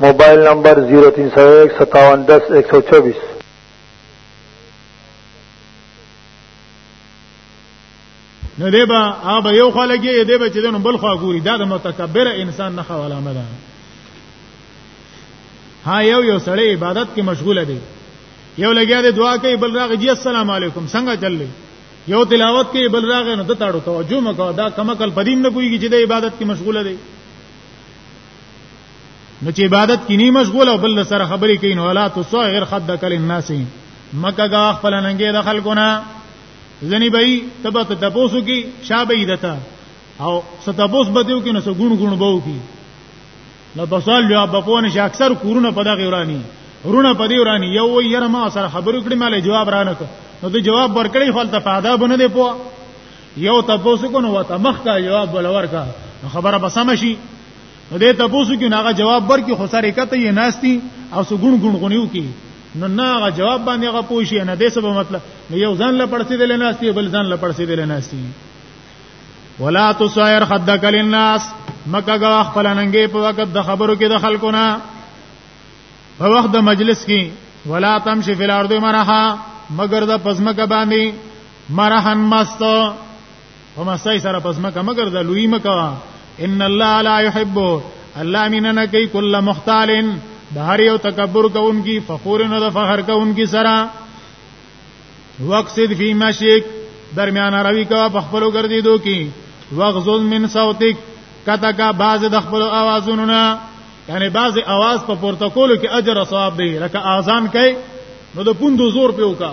موبایل نمبر 03015710124 نو دی با هغه یو خو لګي دی به چې دنو بل خو ګوري دا د متکبر انسان نه خو علامه ده ها یو یو سړی عبادت کې مشغوله دی یو لګیا دی دعا کوي بل راغی جی السلام علیکم څنګه چللی یو تلاوت کوي بل راغی نو د تاړو توجه مکو دا کمکل پدیم نه پويږي چې د عبادت کې مشغوله دی نو چې عبادت کې نه مشغول او بل سره خبرې کوي نو ولا تصغر خدک للناس مکه غا خپل ننګې د خلکونه ځنی به تبه ته تاسو کې شابه دتا او ستابوس به دیو کې نو سګون ګون بو کې نو بسال بیا بپونه چې اکثر کورونه په دغه ورانی رونه په دې ورانی یو وی یره ما سره خبرو کړې مالې جواب رانه نو ته جواب ورکړې خپل ته فائدہ بنه دی پوه یو تاسو کو نو وته مخ کا جواب ولور کا خبره بسم شي نو دې تاسو کې ناغه جواب ورکړي خو سره کته یې ناشتي او سو ګون ګون غنیو کې نو ناغه جواب باندې هغه پوښي نه دې سبب مطلب یو ځان لا پړسې دل نه ناشتي بل ځان لا پړسې دل نه ناشتي ولا تصير خدك للناس مکه غا خپل ننګې په وخت د خبرو کې د خلکو نه په وخت د مجلس کې ولا تمشي في الارض مرحا مگر د پزمکه باندې مرحن مستو په مسای سره پس مکه مگر د لوی مکه ان الله لا يحب الله مینا نه کوي کله مختالن د هر یو تکبر کوونکی فخور نه د فخر کوونکی سره وقصد فی مشیک درمیان روی کا په خپل ګرځې دو کی وغزل من صوتک کته کا باز د خپل اوازونو نه یعنی باز اواز په پروتوکول کې اجر او ثواب دی لکه اذان کوي نو د پوندو زور پیوکا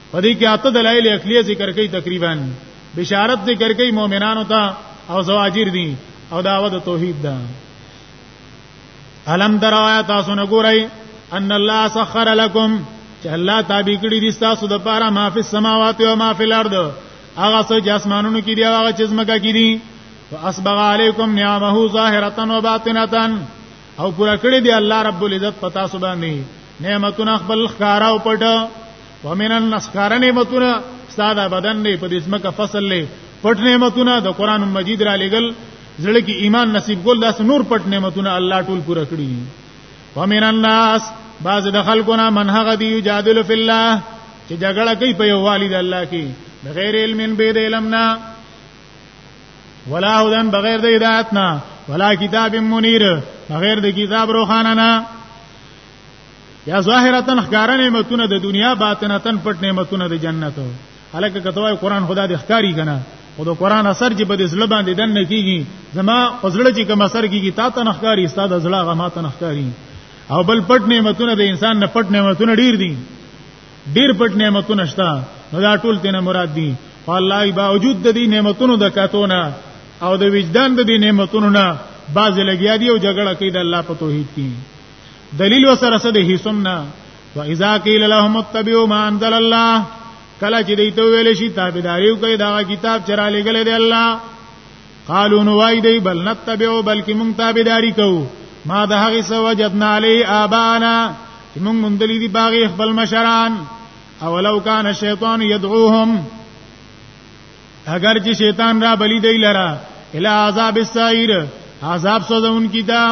په دې کې اته دلایل عقلیه ذکر کوي تقریبا بشارت ذکر کوي مؤمنانو ته او زواجر دي او دعوت توحید ده الم درا تاسو نه ګورئ ان الله سخر لكم چې الله تابع کړی دي تاسو د پاره ما فی السماوات او ما فی الارض هغه څه چې اسمانونو کې دی هغه چې زمکه کې دي واسبغ علیکم نعمه ظاهرا و باطنه او پورا کړی دی الله رب العزت پتا سبحانه نعمتونه خپل خارا او پټه ومن الناس کار نعمتونه ستاده بدن نه په دې ځمکه فصل لې پټ نعمتونه د قران مجید را لګل زړه کې ایمان نصیب ګل داس نور پټ نعمتونه الله ټول پوره کړی ومن الناس بعض د خلقنا من هغه دی یجادل فی الله چې جګړه کوي په یو والد الله کې بغیر علم به د علمنا ولا هدن بغیر د هدایتنا ولا کتاب منیر بغیر د کتاب روخانه نه یا ظاهرتن ښکار نعمتونه د دنیا باطنتن پټ نعمتونه د جنت هلکه کتوای قران خدا د ښکاری کنه او د قران اثر چې په دې زړه باندې دن نه کیږي زما پزړه چې کوم اثر کیږي تا ته نخکاری استاد زړه غما ته نخکاری او بل پټ نعمتونه د انسان نه پټ نعمتونه ډیر دي ډیر پټ نعمتونه شته نو دا ټول تینا مراد دي الله باوجود د دې نعمتونو د کاتونه او د وجدان د دې نعمتونو نه باز لګیا دی او جګړه کوي د الله په توحید کې دلیل وسره سره د هیڅم نه واذا قيل لهم اتبعوا ما انزل الله کله چې دوی ته ویل شي تابعداري وکړئ دا کتاب چې را لګل دی الله قالو نو وای دی بل نتبعو بلکې مونږ تابعداري کوو ما د هغه څه وجدنا علی آبانا چې مونږ مونږ دلی دی باغ خپل مشران اولو کان الشیطان يدعوهم اگر چې شیطان را بلی دی لرا الی عذاب السعیر عذاب سوزون کی دا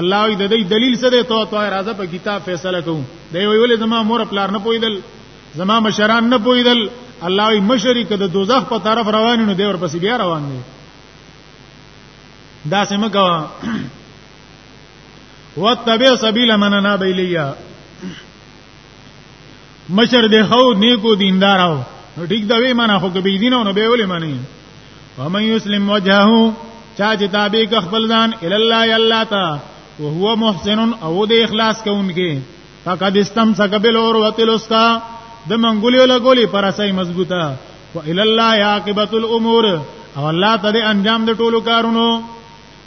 الله وی د دې دلیل څه دی تو تو راځه په کتاب فیصله کوم دی ویول زما مور پلار نه پویدل زما مشران نه پویدل الله وی مشرک د دوزخ په طرف روان نو دی ورپسې بیا روان دی دا سم کوا وتبع سبیل من انا بیلیا مشر دی خو نیکو دیندار او ټیک دا وی معنا خو کبي دین نو به ولې معنی ومن یسلم وجهه چا چې تابع ک خپل ځان ال الله یلا تا وهو محسن او د اخلاص کوونکی فقد استمسك بالعروه الوثقا د منګولیو لګولی پر اسای مضبوطه و ال الله عاقبت الامور او الله ته انجام د ټولو کارونو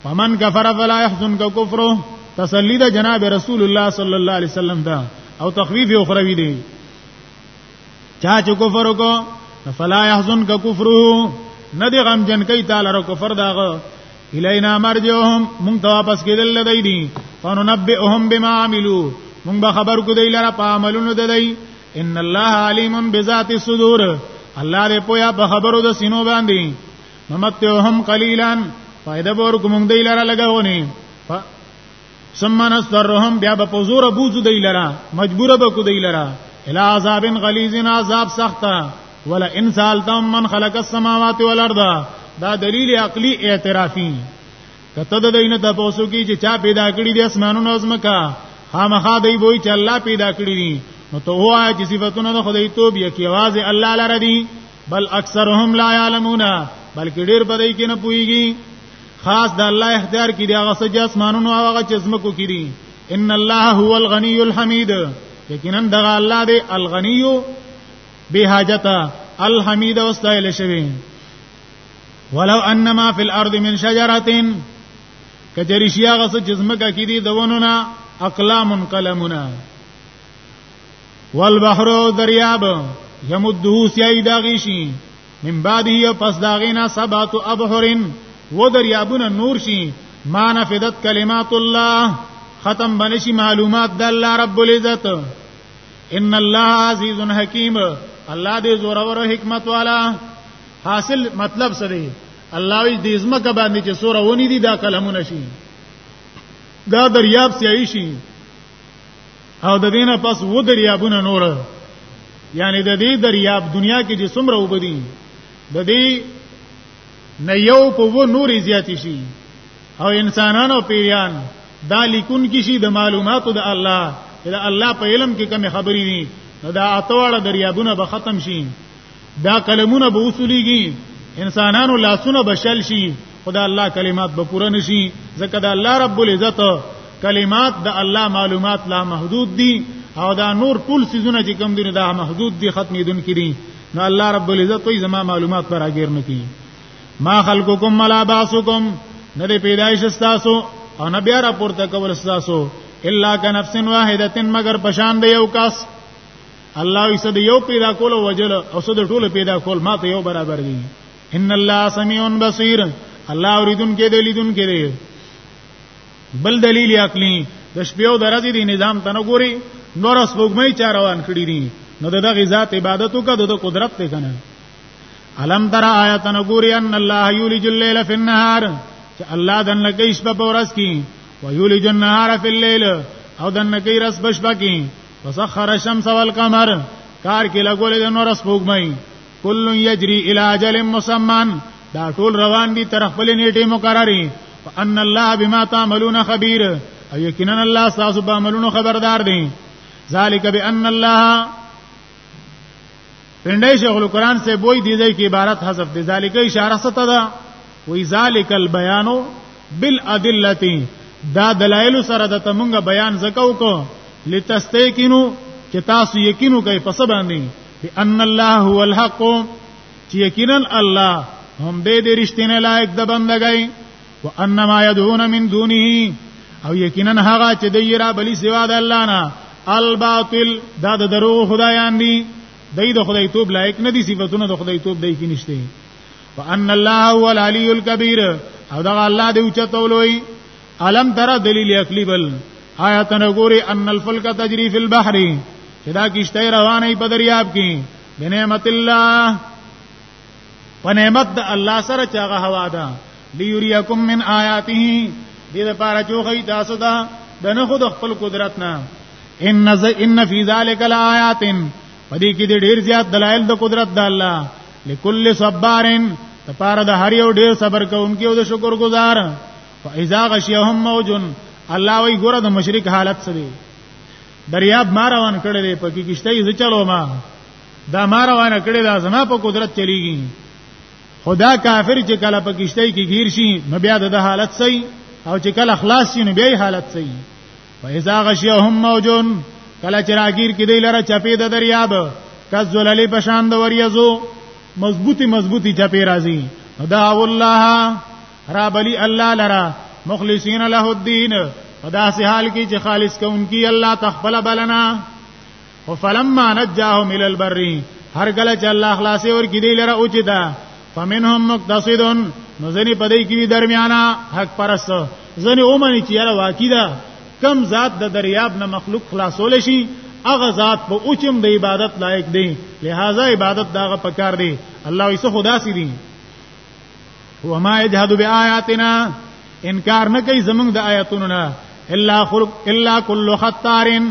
فمن کفر فلا يحزنك كفره تسلی ده جناب رسول الله صلی الله علیه وسلم دا او تخفیف اخروی دی چا چې کفر وکړو فلا يحزنك كفره نه دی غم جن کوي تعالی رو کفر داغه الینا مرجوهم مونږ ته واپس کېدل لدی دي فننبئهم بما عملوا مونږ به خبر کو دی لره په عملونو ددی ان الله علیم بذات الصدور الله دې پویا په خبرو د سینو باندې نمتهم قليلا فائدہ بور کوم دی لره لګاونی ثم نسترهم بیا به پزور بوزو دی لره مجبور به کو دی لره الى عذاب غلیظ عذاب سخت ولا ان سالتم من خلق السماوات والارض دا دلیل عقلی اعترافی کته د دینه د پوسو کی چې چا پیدا کړی د اسمانونو ازمکا خامخا دی وای چې الله پیدا کړی دي نو ته وای چې صفاتونه د خدای توب یې کی आवाज الله لره دي بل اکثرهم لا يعلمون بلکې ډېر په دې کې نه پويږي خاص د الله اختیار کې دی هغه څه چې اسمانونو او هغه چې زمکو کې دي ان الله هو الغنی الحمید یقینا دغه الله دی الغنی به حاجت الحمید واستایل شوی ولو انما فی الارض من شجره کجریشیا غس جزمکه کې دي دونونه اقلام قلمونه والبحر دریاب یمده سیای داغی شي من بعده پس داغینا سبات ابحرن و دریابونه نور شي ما نفدت کلمات الله ختم بنشي معلومات د الله رب العزت ان الله عزیز حکیم الله دې زور او حکمت والا حاصل مطلب څه دی الله وی دې زمکه باندې چې سوره ونی دي دا کلمونه شي دا دریاب سیای شي او د دینه پس و دریابونه نور یعنی د دې دریاب دنیا کې چې څومره وبدي د دې نه یو په و نورې زیات شي او انسانان او پیریان دا لیکون کې شي د معلوماتو د الله دا الله په علم کې کوم خبرې دي دا اتواړه دریابونه به ختم شي دا قلمونه به وسولېږي انسانانو لاسونه بشل شي خدا الله کلمات به پوره نشي ځکه دا الله رب العزت کلمات د الله معلومات لا محدود دي او دا نور ټول سيزونه چې کم دي دا محدود دي ختمې دن کړي نو الله رب العزت وي زما معلومات پر اگیر نکي ما خلقکم ملا باسکم نه دې پیدایش تاسو او نه بیا را پورته کول تاسو الا کنفس واحده مگر پشان دی یو کس الله یې صد یو پیدا کول او وجل او صد ټول پیدا کول ما ته یو برابر دي ان الله سميع بصير الله اوریدون کې دی لیدون کې دی بل دلیل عقلی د شپې او درځي دی نظام تنه ګوري نور سپوږمۍ چا روان کړی دي نو دغه ذات عبادت وکړه د قدرت ته کنه علم تر آیت نو ګوري ان الله یولج الليل فی النهار چې الله دن لګی شپه په ورځ کې ویولج النهار فی الليل او دن لګی رس بشبکی وسخر الشمس والقمر کار کې لګولې د نور سپوږمۍ کل یجری الی اجل مسمى دا ټول روان دي تر خپل نیټه مقرري فان الله بما تعملون خبير او یقینا الله تاسو به عملونو خبردار دي ذالک بان الله پندای شیخ القرآن سے بوئی دی دی کی عبارت حذف دی ذالک اشاره ستا دا وی ذالک البیان بالادله دا دلایل سره د تمنګ بیان زکو کو لتستیقنو چې تاسو یقینو کوي پس باندې بان الله هو الحق چې یقینا الله هم دې دې رښتینه لایق د بندګۍ وانما يدعون من دونه او یقینا هغه چې د یرا بلی سوا د الله نه الباطل دا د درو خدایان دي دای د خدای توب لایق نه دي صفاتونه د خدای توب دای کې نشته وان الله هو العلی الکبیر او دا الله دې اوچتولوي علم تر دلیل عقلی بل آیات نه ګوري ان الفلک تجری فی البحر چې دا کیشته روانه په دریاب کې بنعمت الله په نعمت د الله سره چې هغه هوا ده ليريكم من آياته دې لپاره چې خو تاسو ته د نه خود خپل قدرت نه ان ان فی ذلک لآیات پدې کې دې ډېر زیات دلایل د قدرت د الله لكل صبارن لپاره د هر یو ډېر صبر کوونکی او د شکر گزار فاذا غشيهم موج الله وی ګوره د مشرک حالت سره دریاب ما روان کړی دی پکې کشته یې چلو ما دا ما روانه کړی دا زما په قدرت چلیږي خدا کافر چې کله په کشته کې گیر شي نو بیا د حالت صحیح او چې کله خلاص شي نو بیا حالت صحیح فاذا غشيهم موجون کله چې راګیر کې دی لره چپې د دریاب کذللی پشان د وریزو مضبوطی مضبوطی چپې راځي دا والله را بلی الله لرا مخلصین له الدین فدا سه حال کې چې خالص کوونکی الله تخبل بلنا فلما نجاهم الى البر هر کله چې الله خلاصې ور کې دی لره او چې دا فمنهم مقتصدون نو ځنی پدې کې وی درمیانا حق پرست ځنی اومني چې یاره واقع ده کم ذات د دریاب نه مخلوق خلاصول شي هغه ذات په اوچم د عبادت لایق دی لہذا عبادت داغه پکار دی الله یې خدا سي دی وما يجحد بآياتنا انکار نه کوي زمونږ د آیاتونو نه الا خلق الا كل خطارن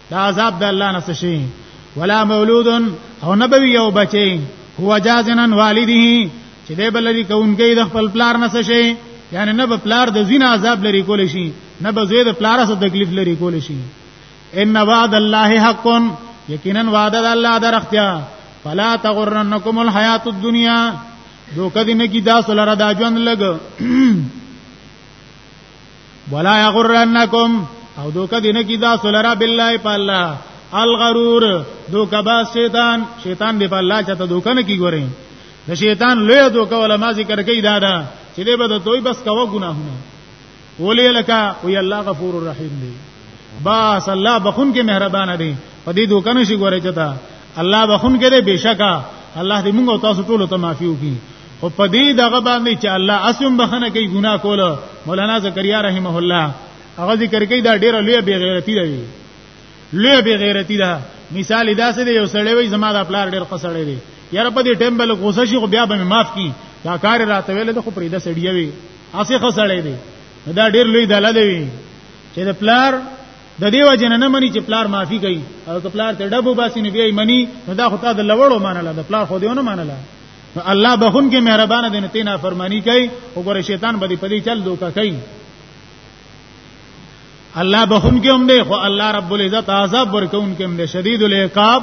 دا عذاب د الله نه شي ولا مولود او نبوي یو بچي هو جازنا والده چې دې بل لري کوونکی د خپل پلار نه شي یعنی نه به پلار د زین عذاب لري کول شي نه به زوی د پلار سره تکلیف لري کول شي ان وعد الله حق یقینا وعده د الله درختیا فلا تغرنکم الحیات الدنیا دوکه دې نه کی دا سره دا ژوند لګ ولا یغرنکم او دوکه دینه کی دا سولرا بالله په الله الغرور دوکه با شیطان شیطان دی په الله چاته دوکه نه کی ګورې د شیطان لوی دوکه ولا ما ذکر کوي دا دا چې دې به دوی بس کوا ګناهونه ولې لکه وی الله غفور الرحیم دی باس الله بخون کې مهربان دی په دې دوکه نشي ګورې چاته الله بخون کې دې بشکا الله دې موږ تاسو ټول ته معافي وکړي او په دې دغه باندې چې الله اسم بخنه کوي ګناه کول مولانا زکریا رحمه الله هغه ذکر کوي دا ډیره لوی بی غیرتی دی لوی بی غیرتی ده مثال دا سه دی یو سړی وای زما د پلار ډیر قصړی دی یاره په دې ټیم بل غوسه شي خو بیا به معاف کی دا کار راته ویل د خو پرېده سړی وي اسی خسړی دی دا ډیر لوی دله دی چې د پلار د دیو جن نه مني چې پلار معافي کوي او که پلار ته ډبو باسي نه بیا مني نو دا خو تا د لوړو مانله د پلار خو دیونه مانله نو الله بهون کې مهربان دی نه تینا فرمانی کوي وګوره شیطان به دې په دې چل دوکا کوي الله بهون کې هم دی خو الله رب العزت عذاب ورکون کې هم دی شدید العقاب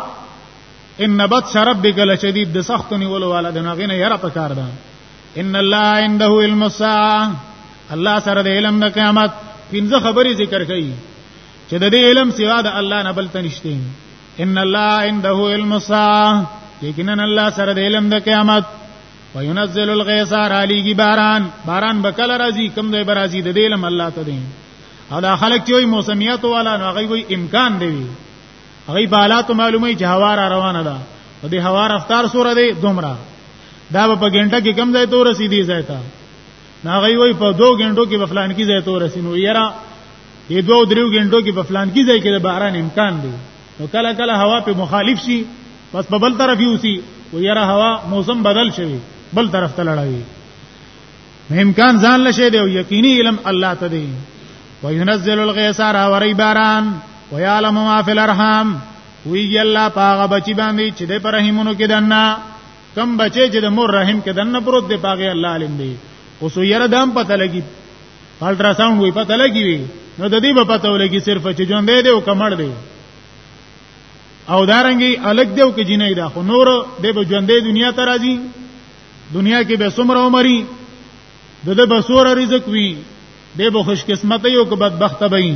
ان بطش ربک لشدید د سخت نیولو والا د نغینه یره پکار ده ان الله عنده علم الساعه الله سره د علم د قیامت پنځه خبرې ذکر کړي چې د دې علم سوا د الله نه بل تنشته ان الله عنده علم الساعه یقینا الله سره د علم د قیامت وينزل الغيث علیږي باران باران بکل راځي کم دی برازي د دلم الله ته دی او دا خلک چې موسمیات والا نو هغه وی امکان دی هغه بالات معلومه چې هوا را روانه ده او د هوا رفتار سره دی دومره دا په ګنټه کې کم ځای ته رسیدي ځای ته هغه وی په دوه ګنټو کې بفلان کې ځای ته رسینو یرا یې دوه دریو غنټو کې په فلان کې ځای کې د باران امکان دی نو کله کله هوا په مخالف شي بس په بل طرف یوسی و یاره هوا موسم بدل شوی بل طرف ته لړوي امکان ځان لشه دی او یقیني علم الله ته دی وينزل الغيث را وري باران ويعلم ما في الارحام وی الله پاغه بچی باندې چې د پرهیمونو کې دنا کم بچی چې د مور رحم کې دنه پروت دی پاغه الله علم دی اوس یره دام پته لګي الټرا ساوند وي پته لګي وي نو د دې په پته ولګي صرف چې ژوند دی او کمړ دی او دارنګي الګ دیو کې جنې دا خو نور د به ژوند دی دنیا ته راځي دنیا کې به سمره عمرې د د بسور رزق وي د به خوش قسمت یو که بدبخت وي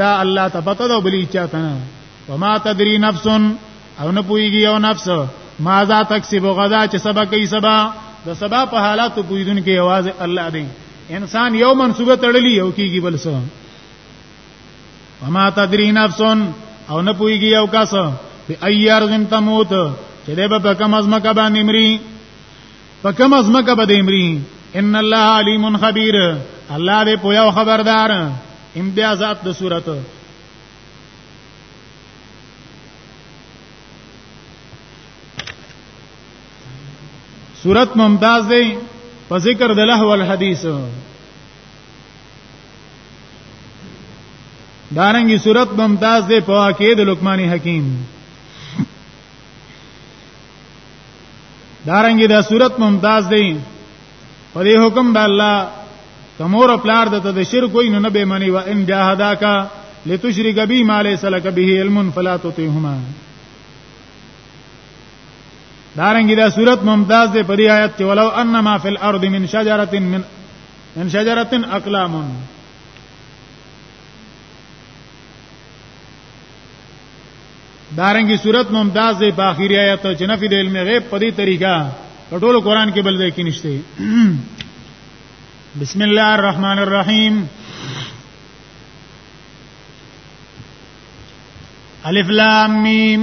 دا الله ته پته دا بلی چاته نه وما تدري نفس او نه پويږي یو نفس ما ذا تکسب غدا چې سبا کوي سبا د سبا په حالاتو پویدون کې आवाज الله دی انسان یو منسوبه تړلی یو کیږي بل څه وما تدری نفس او نه پویږي یو کس په ایار زم تموت چې دې په کوم ازمه کا باندې مري په کوم ازمه کا باندې مري ان الله علیم خبیر الله دې پویا او خبردار امتیازات د صورت صورت ممتاز دی په ذکر د لهو الحدیث دارنګي صورت ممتاز دی په واقع د لقمان حکیم دارنګي دا صورت ممتاز دی په دې حکم د الله کمور پلار دته د شرک وین نه به منی و ان جاهدا کا لتشرک بی ما ليس لك به علم فلا تطيعهما دارنګه دا صورت ممتاز دی په دې آیت کې ولو انما فی الارض من شجره من من شجره اقلام دارنګه صورت ممتاز دی په اخیری آیت چې نفی د علم غیب په دې طریقه په ټول قران کې بل ځای کې نشته بسم الله الرحمن الرحیم الف لام میم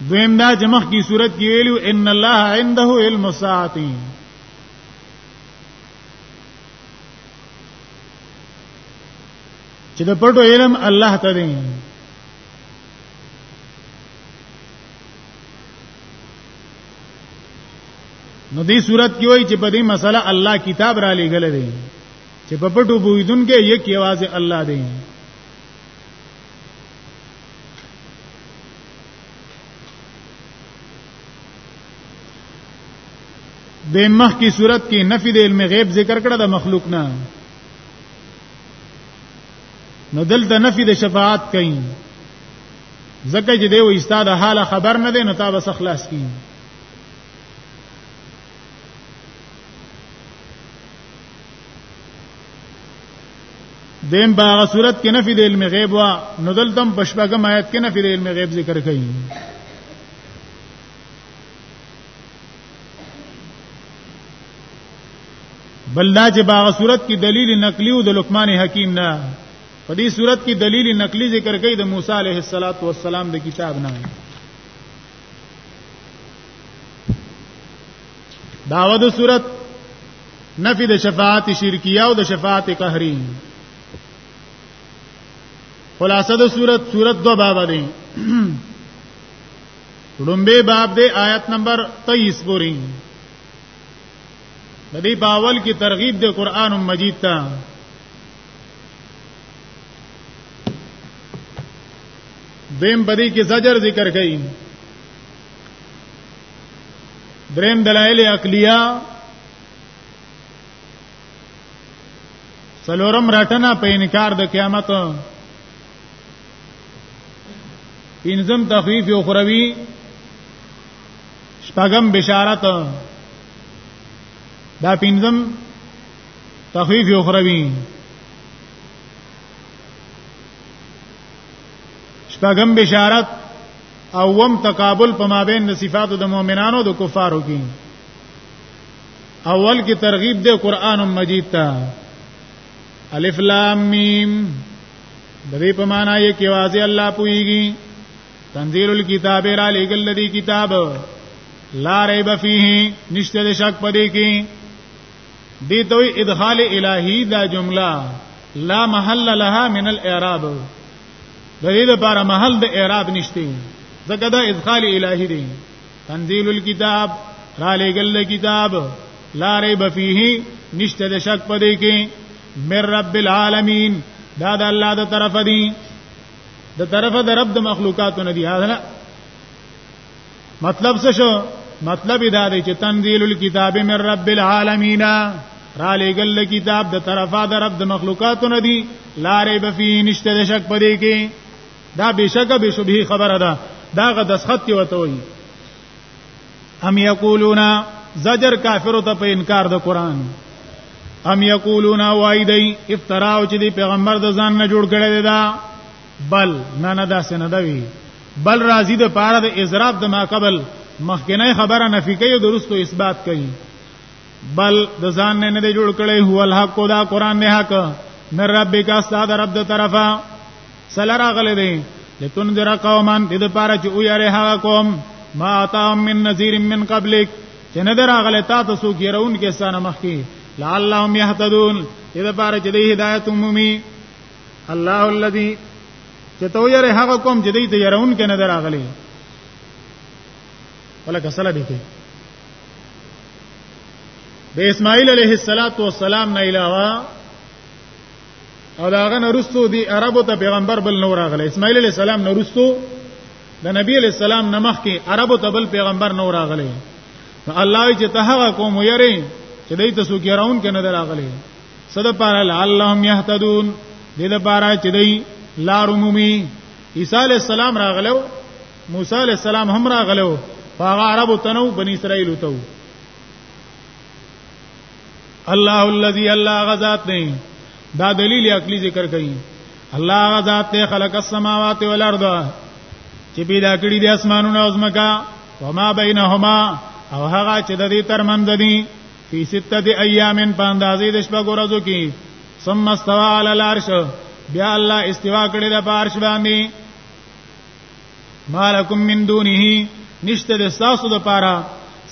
دویم دا چې مخ کی صورت کې ویلو ان الله عنده علم الساعه چې د پټو علم الله ته دی نو دې صورت کې وایي چې په دې مسله الله کتاب را لېګل دی چې په پټو بویدون کې یک یوازې الله دی د مخ کی صورت کې نفي د علم غیب ذکر کړه د مخلوق نه نو دلته نفي د شفاعت کوي زکه چې دی و استاد حاله خبر نه دی نو تا بس خلاص کی دیم باغ صورت کې نفي د علم غیب وا نو دلتم بشبګم آیت کې نفي د علم غیب ذکر کړي بل دا چې باغ صورت کې دلیل نقلی او د لقمان حکیم نه په دې صورت کې دلیل نقلی ذکر کړي د موسی علیه السلام د کتاب نه داوا د صورت نفي د شفاعت شرکیه او د شفاعت قهری خلاصه د صورت صورت دو باب دی لومبه باب دی آیت نمبر 23 پوری د دې باول کې ترغیب د قران مجید ته دویم پدې کې زجر ذکر کړي دریم دلایل عقلیه سلورم رټنه په انکار د قیامت پنځم تخفیف اخروی شپږم بشارت دا پنځم تخفیف اخروی شپږم بشارت او وم تقابل په مابین د صفاتو د مؤمنانو د کفارو کې اول کې ترغیب د قران مجید ته الف لام میم د دې په معنی یې کې واځي الله پويږي تنزيل الكتاب را لګل دی کتاب لا ریب فیه نشته شک پدې کې دي توي ادخال الهي دا جمله لا محل لها من الاعراب د دې لپاره محل د اعراب نشته ځکه دا ادخال الهي دی تنزيل الكتاب را لګل کتاب لا ريب فيه نشته د شک پدې کې من رب العالمین دا د الله د طرف دی د طرف د رب د مخلوقاتو نه دی هغه مطلب څه شو مطلب دا دی چې تنزيل الكتاب من رب العالمین را لګل کتاب د طرفه د رب د مخلوقاتو نه دی لارې بفي نشته د شک پدې کې دا بشک به شبهه خبره ده دا غ دسخط کې وته وي ام یقولون زجر کافر ته په انکار د قران ام یقولون وایدی افتراو چې دی پیغمبر د ځان نه جوړ کړی دی دا بل نه نه دا سنده وی بل راضی د پاره د اضراب د ما قبل مخکنه خبره نفی کوي او درستو اثبات کوي بل د ځان نه نه جوړ کړي هو الحق دا قران نه حق من ربک استاد رب د طرفا سلرا غلې دي لتنذر قوما د دې پاره چې او یاره هغه قوم ما اتاهم من نذیر من قبلک چې نه دراغله تا ته سو کیرون کې سانه مخکي لعلهم يهتدون دې پاره چې د هدایت عمومي الله الذي چې تو یې هغه کوم چې دې ته يرون کې نه دراغلي ولکه سره به کې د اسماعیل علیه السلام نه علاوه او داغه نرستو دی عربو ته پیغمبر بل نور راغله اسماعیل علیه السلام نرستو د نبی علیہ السلام نمخ کې عربو ته بل پیغمبر نور راغله الله چې ته هغه قوم یری چې دای ته سو ګراون کنه دراغله صد پر اللهم يهتدون دې د پاره چې دی لار عمومي عیسی علی السلام راغلو موسی علی السلام هم راغلو هغه عربو تنو بنی اسرائیل ته الله الذي الله غزاد نه دا دلیل عقلی ذکر کړي الله غزاد ته خلق السماوات والارض چې پیدا کړی د اسمانونو او زمکا وما بینهما او هغه چې د دې ترمنځ دي فی سته ایام په اندازې د شپږ ورځو کې ثم استوى على العرش بیا الله استوا کړی د عرش باندې مالکم من دونه نشته د ساسو د پاره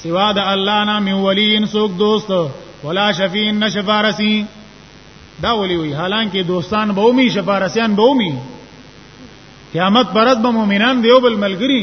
سوا د الله نه می ولین سوک دوست ولا شفیع نشفارسی دا ولي وي حالانکه دوستان به ومي شفارسیان به ومي قیامت پرد به مؤمنان دیو بل ملګری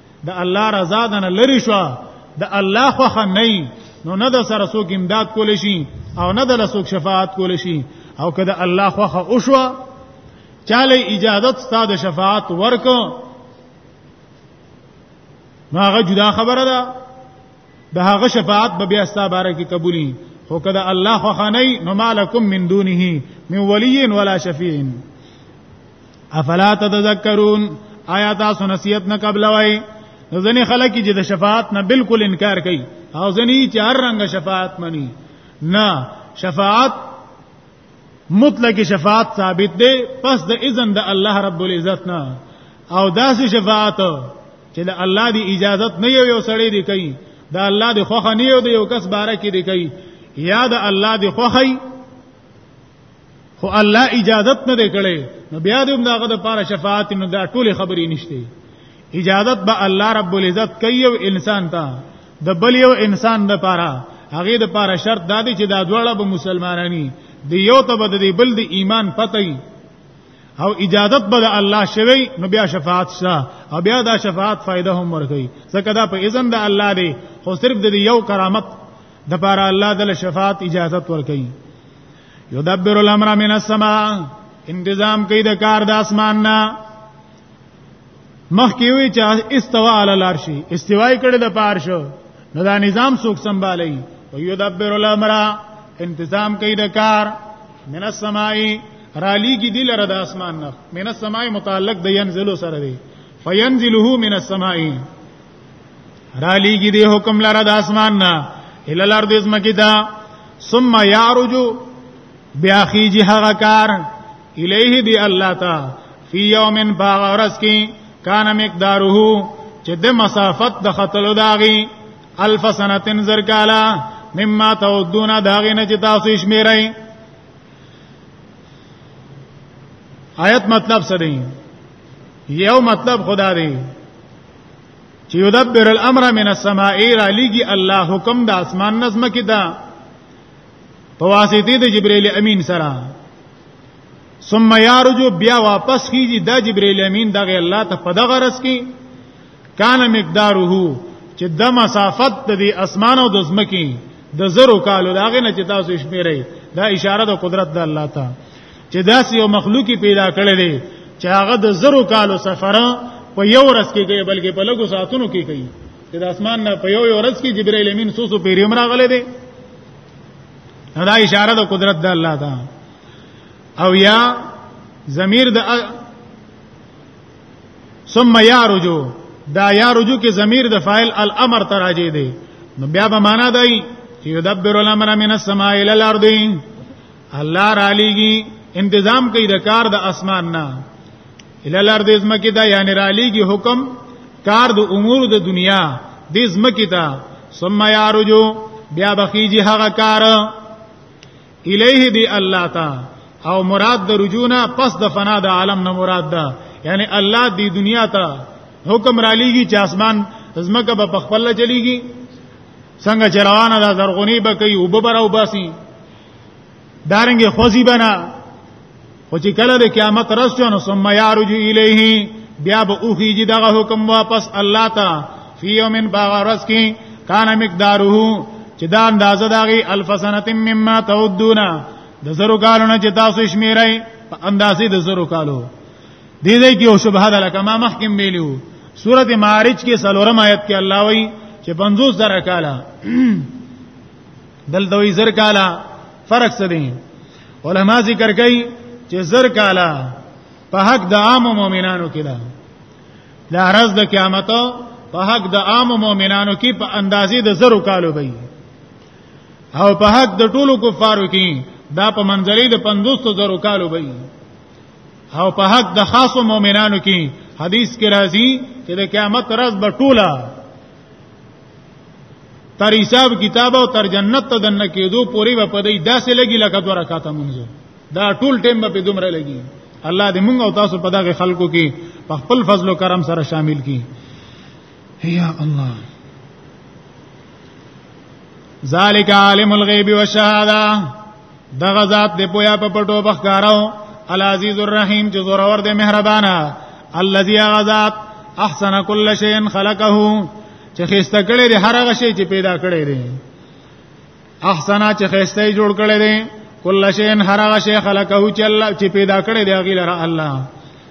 د الله رضا دنه لری شو د الله خوخه نه نو نه د سره څوک امداد کول شي او نه د لسوک شفاعت کول شي او کله الله خوخه او شو چاله اجازه ستاسو شفاعت ورکو نو هغه جدا خبره ده د هغه شفاعت به بیا ستاسو باره کې قبولي خو کله الله خوخه نه نو مالکم من دونه من ولي ولا شفیع افلا تتذکرون آیا تاسو نصیحت نه قبل وای ځنې خلک چې د شفاعت نه بالکل انکار کوي او ځنې چې هر رنګ شفاعت مني نه شفاعت مطلق شفاعت ثابت دی پس د اذن د الله رب العزت نه او داسې شفاعت چې د الله دی اجازت نه یو سړی دی کوي دا الله دی خوخه نه یو دی یو کس باره کې دی کوي یا د الله دی خوخه خو الله اجازت نه دی کړی نو بیا دې هم داغه د پاره شفاعت نو دا ټول خبرې نشته اجازت به الله رب العزت کوي او انسان ته د بل یو انسان د پاره هغه د پاره شرط دا دی چې دا دواړه به مسلمانانی دی یو ته به د بل د ایمان پته او اجازت به الله شوی نو بیا شفاعت شته او بیا دا شفاعت فائدہ هم ورکړي ځکه دا په اذن د الله دی خو صرف د یو کرامت د پاره الله د شفاعت اجازه ورکړي یدبر الامر من السما انتظام کوي د کار د اسمان نه مخکې وی چې استوا علی العرش استوای کړي د پاره شو نو دا نظام څوک سنبالي او یدبر الامر انتظام کوي د کار من السمائی رالی کی دل رد اسمان نه من السمائی متعلق د ينزلو سره دی فینزله من السمائی را لیږي دی حکم لره د اسمان نه ال الارض زمکی دا ثم یعرج بیا خیجی هغه کار الیه دی الله تا فی یوم باغرس کی کان مقداره چې د مسافت د خطلو داغي الف سنتن زر کالا مما تعدون داغي نه چې تاسو یې شمیرئ آیت مطلب څه دی یو مطلب خدا دی چې یدبر الامر من السماء را لګي الله حکم د اسمان نظم کې دا په واسطه د جبرئیل امین سره ثم یارجو بیا واپس کیږي د جبرئیل امین دغه الله ته په دغه رس کې کان مقداره چې د مسافت د اسمان او د زمکې د زرو کالو داغه نه چې تاسو شمیرئ دا اشاره د قدرت د الله ته چې داسې یو مخلوق پیدا کړی دی چې هغه د زرو کالو سفر په یو ورځ کې کوي بلکې په لږو ساعتونو کې کوي چې د اسمان نه په یو ورځ کې جبرائیل امین سو سو پیری عمر غلې دی دا اشاره د قدرت د الله ده او یا ضمیر د ثم یارجو دا یارجو کې ضمیر د فاعل الامر تراجه دی نو بیا به معنا دی چې یدبر الامر من السماء الى الارض الله را لېږي انتظام کوي د کار د اسمان نه اله لار د زمکه دا یعنی را لېږي حکم کار د امور د دنیا د زمکه ته ثم یارجو بیا بخیجی هغه کار الیه دی الله تا او مراد د رجونا پس د فنا د عالم نه مراد ده یعنی الله دی دنیا ته حکم را لېږي چې اسمان زمکه به پخپل چلیږي څنګه چروانه د زرغونی بکې وب براو باسي دارنګ خوځي بنا خو چې کله د قیامت رسو نو ثم یارج الیه بیا به اوخیږي دغه حکم واپس الله ته فی یوم باغرس کی کان مقداره چې دا اندازه داغي الف سنه مما تعدون د زرو کالو نه چې تاسو شمیرای په اندازې د زرو کالو دې دې کې او شبهه ده لکه ما محکم ویلو سورته معارج کې سلورم آیت کې الله وایي چې 50 زره کاله دلته وی زر کاله فرق څه دی علما ذکر کوي چې زر کاله په حق د عام مؤمنانو کې ده د ورځ د قیامت په حق د عام مؤمنانو کې په اندازې د زر کالو وي او په حق د ټولو کفارو کې دا په منځلې د 500 زر کالو وي او په حق د خاصو مؤمنانو کې حدیث کې راځي چې د قیامت ورځ به ټوله تر حساب کتاب او تر جنت ته دنه کېدو پوری په دې داسې لګي لکه دوه رکعاته مونږ دا ټول ټیم په دومره لګي الله دې مونږ او تاسو په دغه خلکو کې په خپل فضل او کرم سره شامل کړي یا الله ذالک عالم الغیب والشهاده دغه ذات دی پویا په پټو بخکارو العزیز الرحیم چې زور اور دی مهربانا الذي غذات احسن كل شيء خلقه چې خسته کړي دی هر هغه شی چې پیدا کړي دی احسنا چې خسته جوړ کړي دی کل شيء هر هغه شی خلقه چې الله چې پیدا کړي دی غیر الله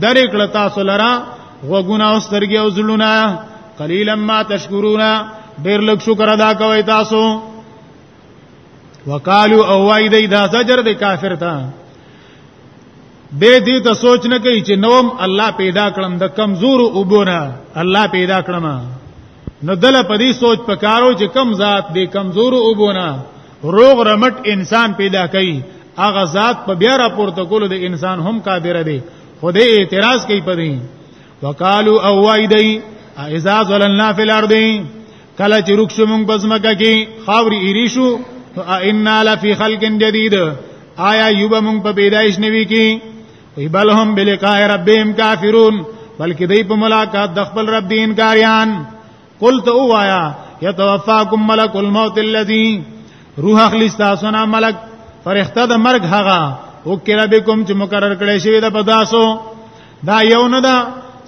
درې کړه تاسو لرا وګونه او سترګې او زړونه قلیلا ما تشکرون ډیر لږ شکر ادا کوي تاسو وقالو او وای دی دا زجر دی کافر ته به دې ته سوچ نه کوي چې نوم الله پیدا کړم د کمزور وبونه الله پیدا کړم نو دل په دې سوچ پکارو چې کم ذات دې کمزور وبونه روغ رمټ انسان پیدا کوي هغه ذات په بیا راپورته کولو د انسان هم قادر دی خدای اعتراض کوي په دې وقالو او وایدی اذا ظللنا فی الارض کله چې رخص مونږ بزمکه کې خاوري ایریشو فإنا لفی خلق جدید آیا یوب مونږ په پیدایش نوي کې وی بل هم بلقاء ربهم کافرون بلکې دوی په ملاقات د خپل رب دین کاریان قلت اوایا یتوفاکم ملک الموت الذی روح اخلی تاسو نه ملک فرښتہ د مرګ هغه او کله به کوم چې مقرر کړي شوی د پداسو دا یو نه دا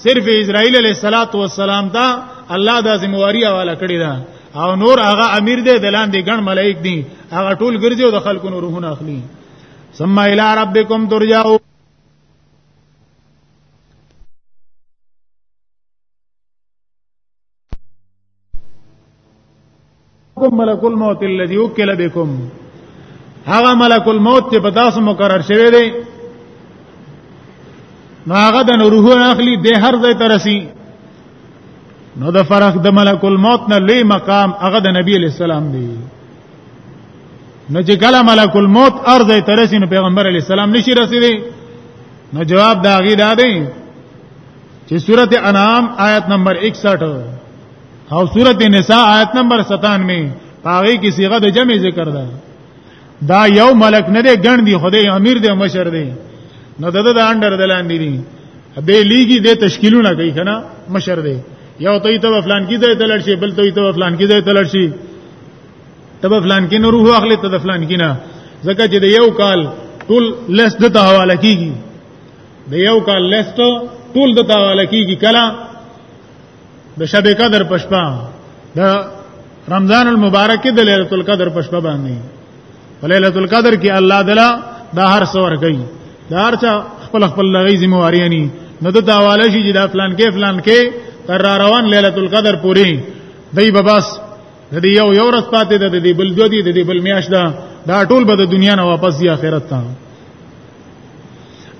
صرف اسرائیل علیہ الصلات والسلام دا الله دا ذمہواری حواله کړی دا او نور هغه امیر دی د لاندې ګڼ ملائک دي هغه ټول ګرځي او د خلکو روحونه اخلي ثم الى ربکم ترجعون کوم ملک الموت الذي وكل بكم هغه ملک الموت چې په تاسو مقرر شوی دی نو هغه د روح اخلي د هر ځای ته رسی نو د فرق د ملک الموت نه لوی مقام هغه د نبی علی السلام دی نو چې کله ملک الموت ارض ته رسی نو پیغمبر علی السلام نشي رسیدي نو جواب دا غي دا دی چې سورته انعام آیت نمبر 61 او سورته نساء آیت نمبر 97 هغه کې صيغه د جمع ذکر ده دا یو ملک نه دی ګڼ دی خدای امیر دی مشر دی نو دغه د انډر دلان دی دی به لیګي د تشکیلونه کوي کنه مشر دی یو ته ته فلان کی ځای تلل شي بل ته ته فلان کی ځای تلل شي تب فلان کی نو روح اخلي ته فلان کی نه ځکه چې د یو کال ټول لس د حواله کیږي د یو کال لیست ټول د تاواله کیږي کله د شب قدر پشپا د رمضان المبارک د ليله القدر پشپا باندې ليله القدر کې الله تعالی دا هر څور کوي دا هر څه خپل خپل لغی ذمہ واری نه نو د تاواله شي چې دا فلان کې فلان کې تر روان ليله القدر پوری دی به بس د دې یو یو ورځ پاتې ده د دې بل دوه دي د دې بل میاش ده دا ټول به د دنیا نه واپس دی آخرت ته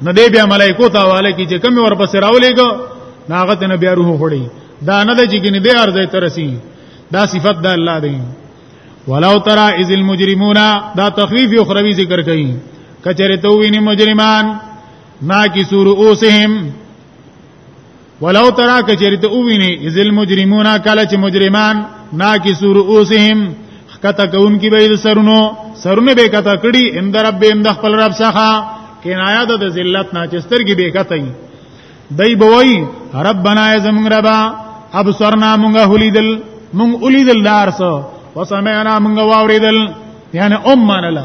نو دی بیا ملائکو ته حواله کی چې کوم ور پسې راولېګو ناغت نه بیا روح وړي دا نه دی چې ګنې دې ارزه ترسي دا صفت د الله دی ولو ترى اذ المجرمون دا تخفیف یو خروی ذکر کړي کچره تو ویني مجرمان نا کی سور اوسهم ولو ترا کچریت او ویني ذل مجرمون کله چې مجرمان ناکسور اوسهم کته کون کی به سرونو سرونه به کته کړي اند رب اند خپل رب څخه کنایا د ذلت نه چستر کی به کته دای بوئی ربنا زمون ربا ابصرنا مونږ هلیدل مونږ ولیدل دارسو وسمعنا مونږ واوریدل یعنی امنا له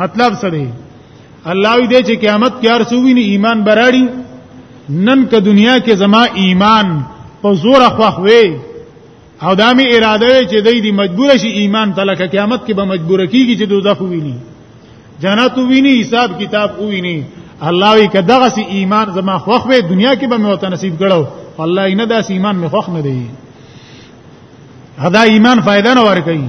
مطلب سره الله دې چې قیامت کې هر سوي نه ایمان براړي نن که دنیا کې زما ایمان په زور خوخوي او دا می اراده چې دې دې مجبور شي ایمان تلکه قیامت کې به مجبور کیږي چې دوزخ ویني جنت ویني حساب کتاب ویني الله وی کداغه سي ایمان زما خوخ به دنیا کې به مې وته نصیب کړو الله نه داس ایمان مې خوخ نه دی هدا ایمان فائدہ نه ور کوي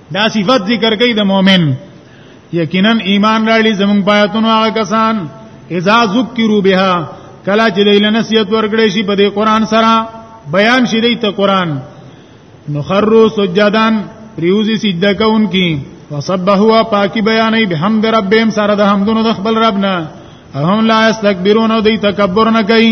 دا صفت ذکر کوي د مؤمن یقینا ایمان راړي زمون پاتونو هغه کسان اذا ذکروا بها کلا چې لیل نصیحت ورګړې شي په دې قران سره بیان شي دې ته قران نخرو سجدان پریوزی سجده کون کی وصبحوا پاکی بیانې بحمد ربهم سره د حمدونو د خپل ربنا هم لا استكبرون دوی تکبر نه کوي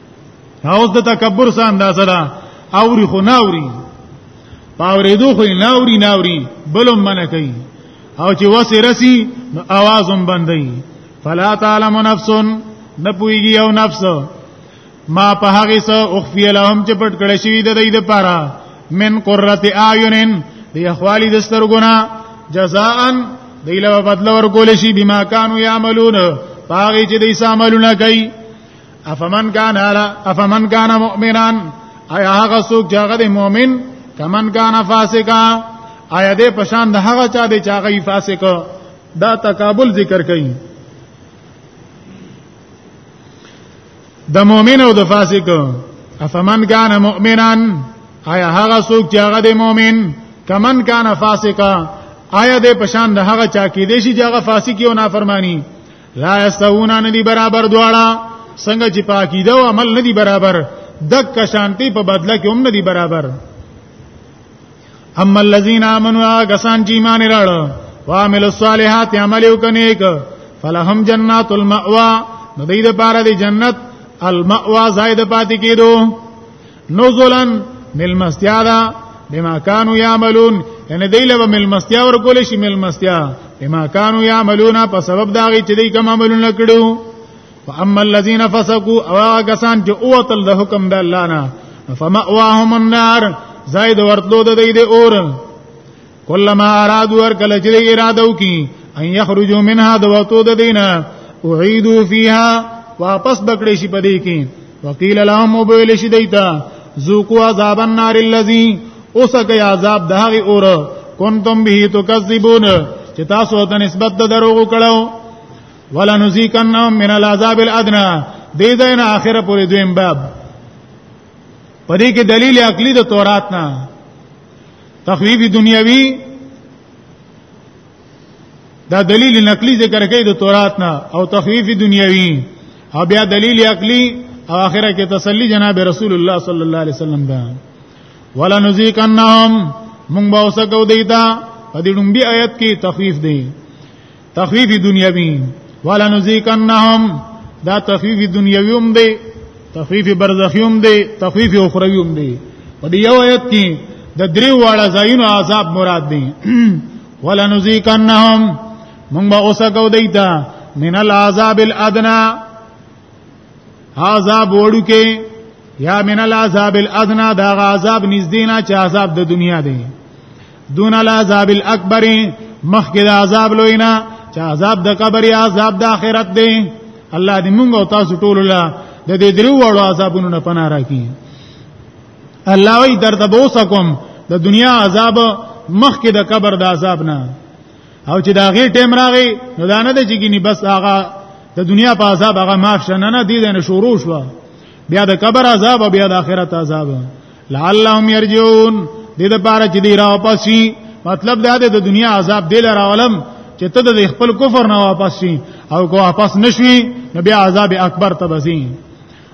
هاوس د تکبر سره اندازه ده اوري خو نه اوري پاورېدو خو نه اوري نه اوري بلوم منه کوي او چې وسه رسی نو आवाज هم بندي فلا تعلم نفس نه پويږي او نفس ما په هغه سو اخفي لهم چې پټ کړی شوی د دې لپاره من قرته اعینن دی اخوالی دسترګونه جزاء دی له بدل ورکول شي بما كانوا يعملون پاغي چې دې عملونه کوي افمن کان علی افمن کان مؤمنا آیا هغه څوک چې هغه دی مؤمن کمن کان فاسقا آیا دې پشان د هغه چا دی چې هغه فاسق دا تقابل ذکر کړي د مؤمن او د فاسق افمن کان مؤمنا آیا هغه څوک چې هغه دی مؤمن کمن کان فاسقا آیا دې پشان د هغه چا کې دی چې هغه فاسق او نافرمانی لا یستوون ندی برابر دواړه څنګه چې پاکی دا عمل ندی برابر دک شانتی په بدله کې هم ندی برابر اما الذين امنوا غسان چې ایمان راړ وعمل الصالحات عمل وکنیک فلهم جنات المأوا نو دې د پاره دی جنت المأوا زائد پاتې کېدو نزلا ملمستیا دا بما كانوا يعملون یعنی دی له ملمستیا ورکول شي ملمستیا بما كانوا يعملون په سبب دا غي چې دوی کوم عملونه کړو فاما الذين فسقوا او کسان چې اوتل د حکم د الله نه فمأواهم النار زائد ورتلو د دې اور کلمہ اراد ور کله چې اراده وکي ان یخرجوا منها دوتو د دینه اعیدو فیها واپس بکړې شي پدې کې وقیل لهم وبیل شي دیتا ذوقوا عذاب النار الذی اوسکه عذاب د هغه اور کنتم به تکذبون چې تاسو ته نسبت د دروغ کړو ولا نذیکنهم من العذاب الادنى دې دې نه اخره پورې دویم باب پدې کې دلیل عقلی د تورات نه تخویف دنیوي دا دلیل نقلی ذکر کوي د تورات نه او تخویف دنیوي او بیا دلیل عقلی او اخره کې تسلی جناب رسول الله صلی الله علیه وسلم دا ولا نذیقنهم مونږ به وسکو دیتا په دې ډومبي آیت کې تخفیف دی تخفیف دنیوی ولا نذیکنهم دا تخفیف دنیوی هم دی تخفیف برزخی هم دی تخفیف اخروی هم دی په دې یو آیت کې د درې واړه ځایونو عذاب مراد دی ولا نذیکنهم موږ به اوسه کو دیتا من العذاب الادنا عذاب وړو کې یا من العذاب الادنى دا عذاب نږدې نه چې عذاب د دنیا دی دون العذاب الاکبر مخکې د عذاب لوی نه چې عذاب د قبر یا عذاب د آخرت دی الله دې موږ او تاسو ټول له د دې درو وړو عذابونو نه پناه راکړي الله وی درد بوسکم د دنیا عذاب مخکې د قبر د عذاب نه او چې دا غي ټیم راغی نو دا نه دی چې ګینی بس هغه د دنیا په عذاب هغه معاف شنه نه دي نه شروع شو بیا د قبر عذاب او بیا د آخرت عذاب لعلهم يرجعون دې د پاره چې دی را واپسی مطلب دا دی د دنیا عذاب دی لراولم چې ته د خپل کفر نه واپسی او کو واپس نشوي نو بیا عذاب اکبر ته بزین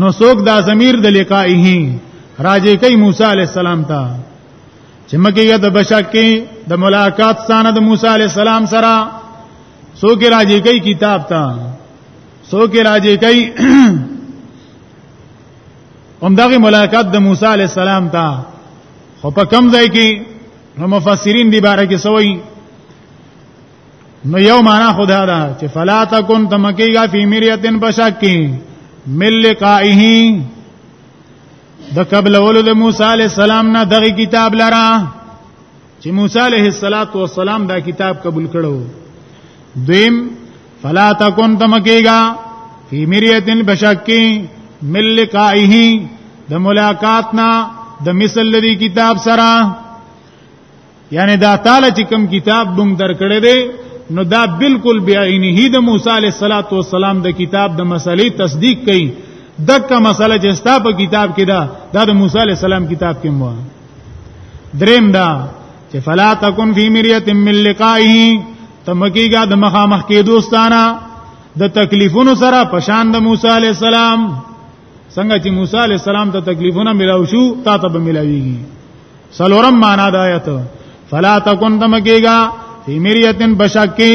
نو څوک دا ضمیر د لقائه راجع کوي موسی علی السلام ته چې مکه یې د بشک کې د ملاقات ستانه د موسی علی السلام سره څوک راجع کوي کتاب ته څوک راجع کوي همدغه ملاقات د موسی علی السلام ته خو په کم ځای کې نو مفسرین دی باره کې سوئی نو یو معنا خدا دا چې فلا تکون تمکیگا فی مریتن بشکی مل لقائه د قبل اولو د موسی علی السلام نه دغه کتاب لرا چې موسی علیه السلام دا کتاب قبول کړو دویم فلا تکون تمکیگا فی مریتن بشکی مل لقائه د ملاقات نه د مثل لري کتاب سره یعنی دا تعالی چې کوم کتاب بم درکړې دی نو دا بالکل بعینه د موسی علیه الصلاۃ والسلام د کتاب د مسلې تصدیق کړي دغه مسله چې ستا په کتاب کې ده دا د موسی علیه السلام کتاب کې مو دریم دا چې فلا تکن فی مریه من لقائه تمکیګه د مخامخ کې دوستانه د تکلیفونو سره پشان د موسی علیه السلام څنګه چې موسی علی السلام ته تکلیفونه ملاو شو تا ته به ملاویږي سلورم معنا د آیت فلا تکون تمکیگا فی مریتن بشکی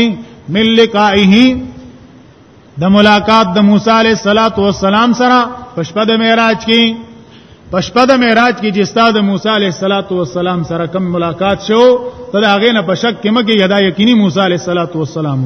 من لقائه د ملاقات د موسی علی صلوات و سلام سره پشپد معراج کې پشپد معراج کې چې استاد موسی علی صلوات و سلام سره کوم ملاقات شو ته هغه نه پشک کې مګي یدا یقیني موسی علی صلوات و سلام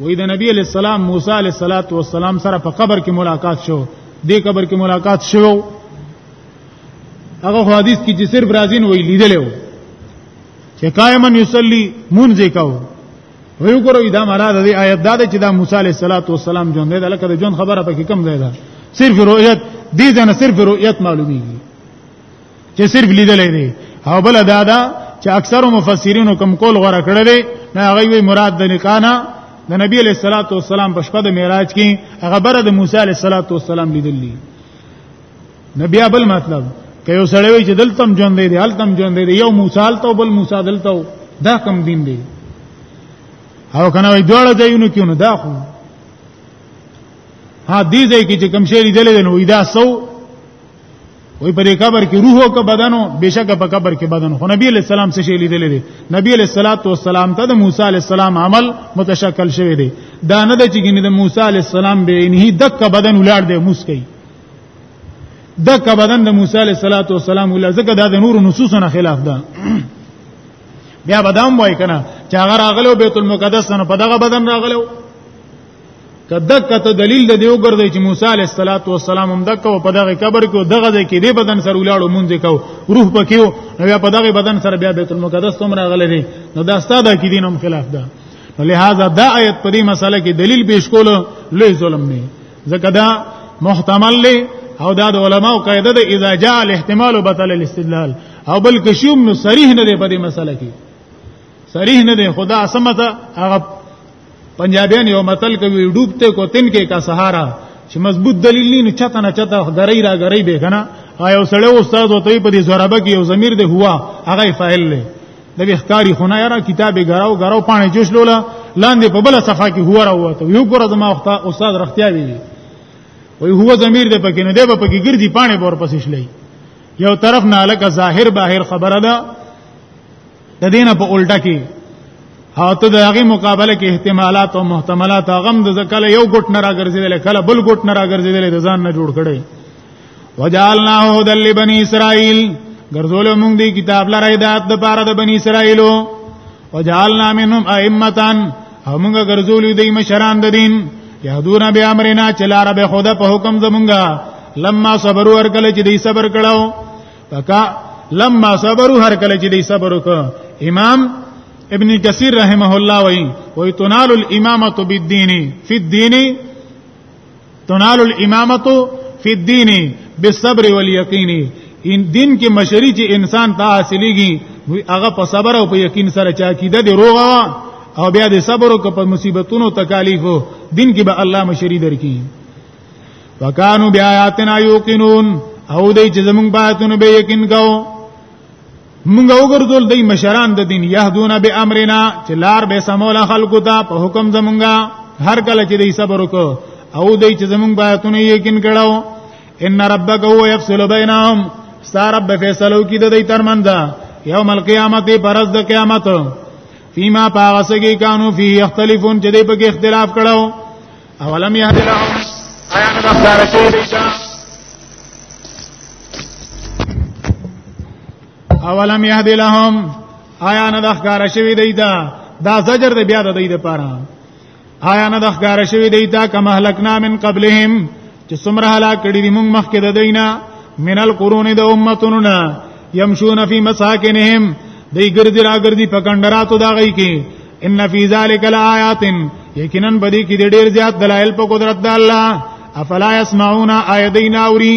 وې د نبی علی السلام موسی علی صلوات و سلام سره په قبر کې ملاقات شو دې قبر کې ملاقات شو هغه حدیث کې چې صرف برازین وې لیدل و چې قائمن یصلی مونږه کاو وی وګورئ دا معنا د دې آیت دا ده چې دا موسی علیه السلام ژوند دی لکه د ژوند خبره پکې کم ځای ده صرف رؤیت دې ځنه صرف رؤیت معلومیږي چې صرف لیدلې دي او بل دا دا چې اکثر مفسرینو کوم قول غوړه کړی دی نه هغه وی مراد د نکانا د نبی علیہ الصلوۃ والسلام په شپه د معراج کې هغه بره د موسی علیہ الصلوۃ والسلام لیدلی نبی ابل مطلب که یو سړی وي چې دلتم ژوند دی هلتم ژوند دی یو موسی هلته بل موسی دلته دا کم دین دی او کنه وي دوړه ځایونه کیونه دا خو ها دې ځای کې چې کم شی لیدل نو دا سو وای په دې قبر کې روح او که بدنو بشک په قبر کې بدن خو نبی علیہ السلام څه شی لیدل دي نبی علیہ الصلات والسلام ته د موسی علیہ السلام عمل متشکل شوی دی دا نه د چې ګنې د موسی علیہ السلام به نه دک بدن ولاړ دی مسکی دک بدن د موسی علیہ الصلات والسلام ولا زکه دا د نور نصوصونو خلاف ده بیا بدام وای کنه چې هغه راغلو بیت المقدس نه په دغه بدن راغلو که دغه ته دلیل د دیو ګرځي چې موسی علیه الصلاۃ والسلام هم دغه په دغه قبر کې دغه د کې دی بدن سره ولاړو مونږ کو روح پکې او بیا په دغه بدن سره بیا بیت المقدس تم راغلی دی نو دا ستاده کې دین هم خلاف ده نو لہذا دا آیت په دې مسله کې دلیل پیش کول لوی ظلم نه ځکه دا محتمل له او دا د علماو قاعده ده اذا جاء الاحتمال بطل الاستدلال او بل کشوم نو صریح نه دی په دې مسله کې صریح نه دی خدا سمته هغه پنجابیان یو متل کوي ډوبته کو تن کې کا سهارا چې مضبوط دلیل نه چته نه چته غری را غری به کنه آیا سړی استاد او ته په دې زربه کې یو ضمیر دی هوا هغه فاعل له د بخکاری خونه یاره کتابه غراو غراو پانه جوش لولا لاندې په بل صفحه کې هو راوته یو ګره زما استاد رختیا وی وی هو ضمیر دی پکې نه دی په کې ګرځي پانه بور پسې شلې یو طرف نه الک ظاهر باهر خبره ده د دینه په الټه کې او ته د هغه مقابله کې احتمالات او محتملات غم د ځکه یو ګټ نه راګرځیدل کله بل ګټ نه راګرځیدل د ځان نه جوړ کړي وجعلنا هدى لبني اسرائيل ګرځول موږ دی کتاب لره هدایت د پاره د بنی اسرائیلو وجعلنا منهم ائمه او موږ ګرځول دی مشران د دین یهدون به امرنا چلاره به خدا په حکم زمونږه لما صبر ورکل چې دی صبر کړو فکا لما صبروا هر کله چې دی صبر وکړ امام ابن کثیر رحمه الله وایي وایي تنال الامامه بالدین فی الدین تنال الامامه فی الدین بالصبر والیقین ان دین کې مشری چې انسان ته حاصلېږي هغه په صبر او په یقین سره چا کیده دی روغه او بیا د صبر او په مصیبتونو تکالیفو دین کې به الله مشری درکې وکانو بیا آیاتنا یوقنون او دې چې زمونږ باتونه به یقین کو مونږ وګرځول دې مشران د دین یهدون به امرنا چې لار به سمول خلقو ته په حکم زمونږه هر کله چې دې صبر وکړو او دې چې زمونږ باتونه یقین کړو ان ربک هو یفصل بینهم سار رب فیصلو کی د دې ترمنځ یوم القیامت پرز د قیامت فیما پاغسگی کانو فی اختلفون چې دې په کې اختلاف کړو اولم یهد لهم آیا نه دخدار شوی دیتا اولم یهد لهم آیا نه دخدار شوی دیتا دا زجر دی بیا د دی لپاره آیا نه دخدار شوی دیتا کما هلکنا من قبلهم چې څومره هلاک کړي دي موږ مخکې د دینه من القرون د امتونو نه يمشون فی مساکنهم دی ګرځي را ګرځي په کندراتو دا غي کې ان فی ذلک لآیات یقینا بدی کې ډېر زیات دلایل په قدرت د الله افلا يسمعون آیدینا اوری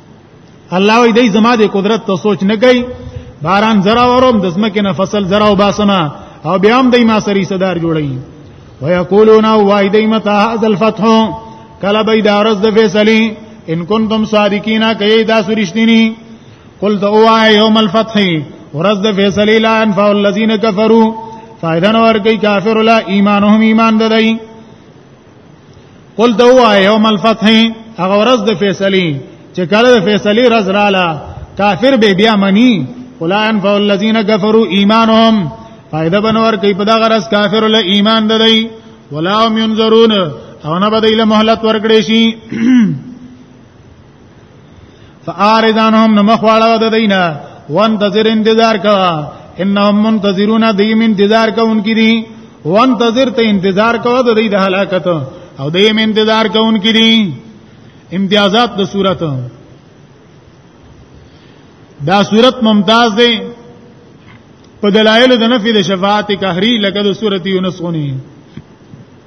الله وی دای زما د قدرت ته سوچ نه کوي باران زرا وروم د زمکه نه فصل زرا او باسما او بیا هم دای ما سری صدر جوړی ويقولون وای دای متا هذا الفتح کله به دا ورځ د فیصله ان کنتم صادقین کای دا سرشتنی قل تو وای یوم الفتح ورځ د فیصله لا انفع الذين كفروا فائدہ نور کوي کافر لا ایمانهم ایمان ددای قل دوا یوم الفتح هغه ورځ د فیصله چې کله د فیصله رز رااله کافر به بیا منی ولا انفع الذين كفروا ایمانهم فائدہ بنور کوي په دا غرض کافر له ایمان ددای ولا هم ينظرون او نه بدایله مهلت ورکړي شي فاردانهم نمخواړه د دینه وانتظر انتظار کا انهم منتظرون دیم انتظار کوونکې دي وانتظر ته انتظار کا د دې د هلاکت او دیم انتظار کوونکې دي امتیازات د صورت دا صورت ممتاز دی په دلایل د نفي د شفاعت قهري لکه د صورت یونس غونی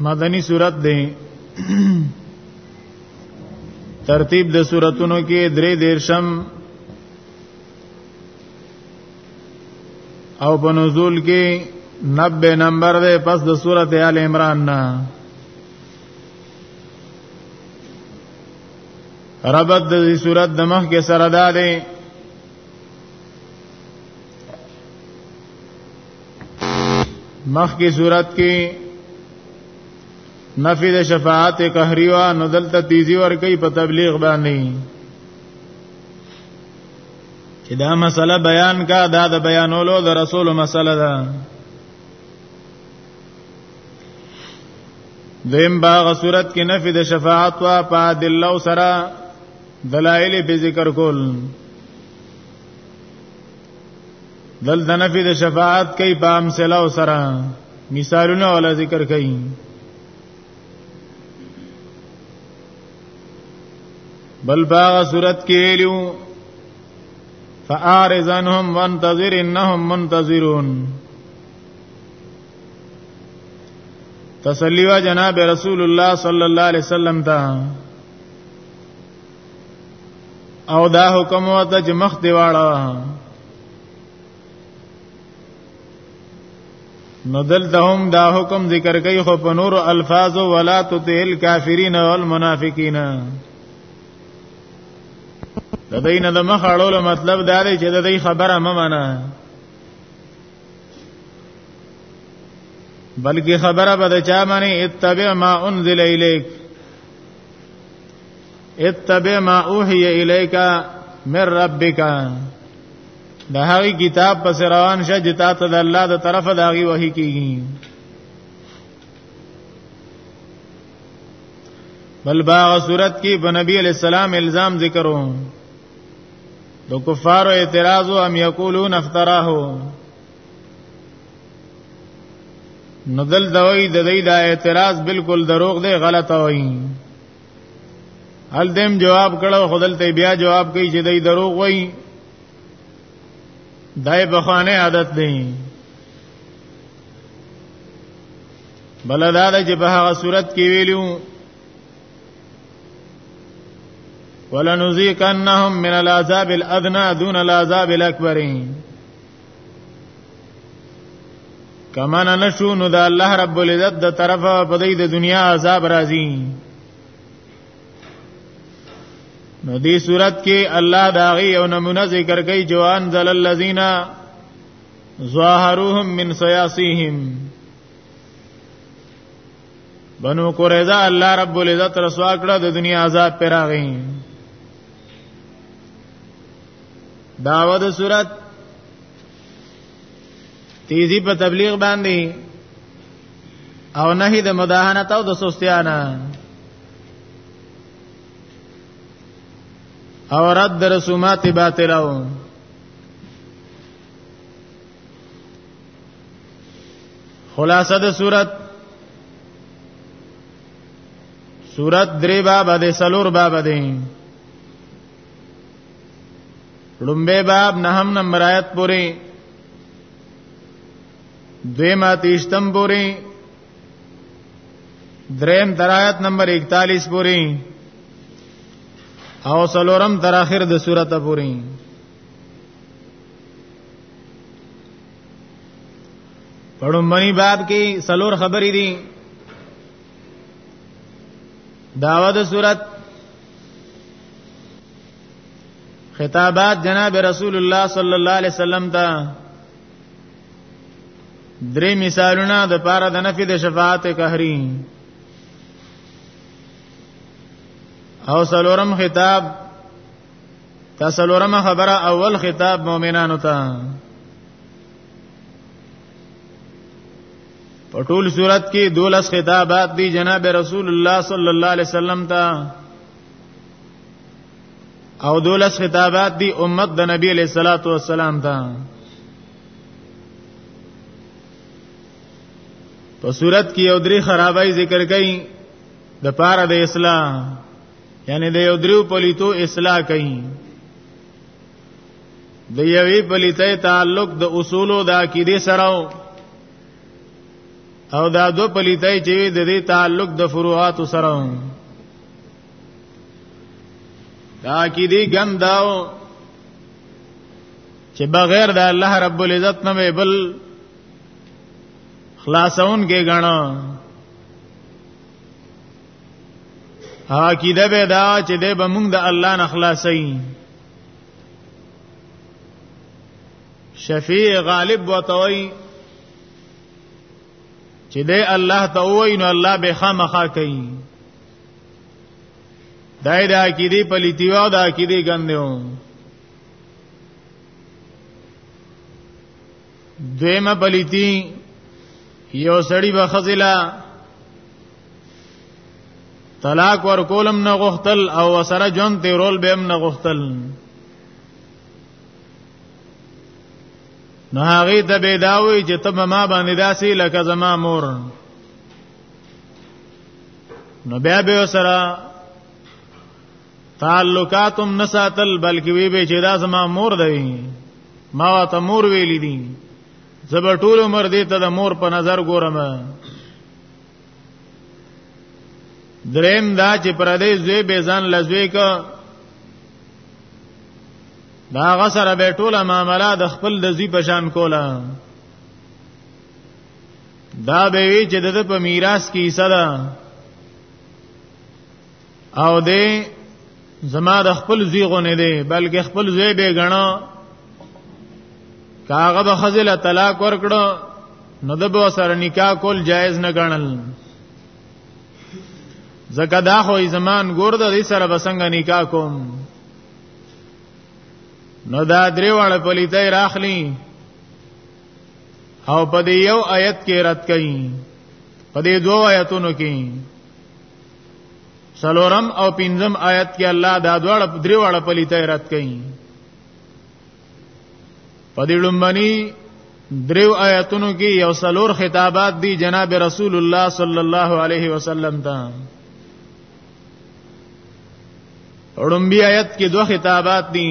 مدنی صورت دی ترتیب د صورتونو کې درې دیرشم او په نزول کې 90 نمبر ده پس د سورته آل عمران نه ربط د دې صورت د مخ کې سره ده مخ کی صورت کې نفی د شفاعت قهری وا نو دلته تیزی ور کوي په تبلیغ باندې چې دا مسله بیان کا دا د بیانولو د رسول مسله ده دیم باغ صورت کې نفی د شفاعت وا په دلو سره دلایل به ذکر کول دل د نفي د شفاعت کوي په امثله او سره مثالونه ولا ذکر کوي بل باغ صورت کې ویلو فارزنهم وانتظر انهم منتظرون تسلیوا جناب رسول الله صلی الله علیه وسلم ته او دا حکم وته چې مخ دی واړه نو دلته هم دا حکم ذکر کوي خو په نور الفاظ ولا تطیل کافرین والمنافقین د دین د مخ اړولو مطلب دا دی چې د دې خبره ممنه بلکې خبره به د چا باندې اتبع ما انزل الیک اتبع ما اوحي اليك من ربك د هغه کتاب پس روان شه چې تا ته د الله د طرفه دا غي وحي کیږي بل باغ صورت کې په نبی علی السلام الزام ذکرو د کفارو اعتراض او ام یقولون افتراه نو دل دوی د دې د اعتراض بالکل دروغ دی غلط وایي هل دیم جواب کړو خدل ته بیا جواب کوي چې دې دروغ وایي دای په خانه عادت دی بل دا د چې په هغه صورت کې ویلو ولنذيقنهم من العذاب الادنى دون العذاب الاكبر کما نه نشو نو د الله رب العزت د طرفه په دې د دنیا عذاب راځي نو دې صورت کې الله داغي او نمونه ذکر کوي جوان ذل الذین ظاهروهم من سیاسیهم بنو قریظه الله رب العزت رسوا کړه د دنیا عذاب پر راغی داوود صورت تیزی په تبلیغ باندې او نه د مداهنت او د سستیانا او رد رسومات باطلو خلاصه د صورت صورت درې باب د سلور باب دی لومبه باب نه هم نمبر آیت پوری دویمه تیشتم پوری دریم تر آیت نمبر 41 پوری او سلورم تر اخر د سورته پوری پړم منی باب کې سلور خبرې دي داوا د صورت خطابات جناب رسول الله صلی الله علیه وسلم ته درې مثالونه د پاره د نفي د شفاعت قهري او سلورم خطاب تا سلورم خبره اول خطاب مؤمنانو ته په ټول صورت کې دولس خطابات دي جناب رسول الله صلی الله علیه وسلم ته او دولس خطابات دي امت د نبی علیہ الصلوۃ والسلام ته په صورت کې یو درې خرابای ذکر کړي د پاره د اسلام یعنی د یو دریو پلیتو اصلاح کړي د یوې پلیته تعلق د اصولو د عقیده سره او دا دو پلیته چې د دې تعلق د فروعات سره دا عقیده ګنداو چې بغیر د الله رب العزت نه بل خلاصون کې غاڼه عقیده به دا چې د بمونږ د الله نه خلاصي شفیع غالب وتوي چې دې الله ته وای نو الله به خامخا کوي دای دا کی دی پلیتیو دا کی دی ګندیو دویمه پلیتی یو سړی به خزلا طلاق ور کولم نه غختل او سره جون تی رول بهم نه غختل نو هغه ته به داوي چې ته ما باندې داسي لکه زما مور نو بیا به سره تعلقاتم نساتل بلکې وی به چې دا زما مور دی ما ته مور ویلې دي زبر ټول عمر دې ته د مور په نظر ګورم دریم دا چې پر دې زوی به ځان لزوی ک دا غسر به ټول معاملات د خپل د زی په شان کوله دا به وی چې د په میراث کې حصہ ده او دې زما د خپل زیغو نه دی بلکې خپل زی به غنو کاغه به خزل طلاق ورکړو نو د به سره نکاح کول جایز نه ګڼل زکه دا خو زمان ګور د دې سره بسنګ نکاح کوم نو دا درې واړه پلیته راخلی او په دې یو آیت کې رد کړي په دې دوه آیتونو کې سلورم او پنځم آیت کې الله دا دواړه درې واړه پلیته رد کړي په دې لومبني دریو آیاتونو کې یو سلور خطابات دي جناب رسول الله صلی الله علیه وسلم ته اړمبي آیت کې دوه خطابات دي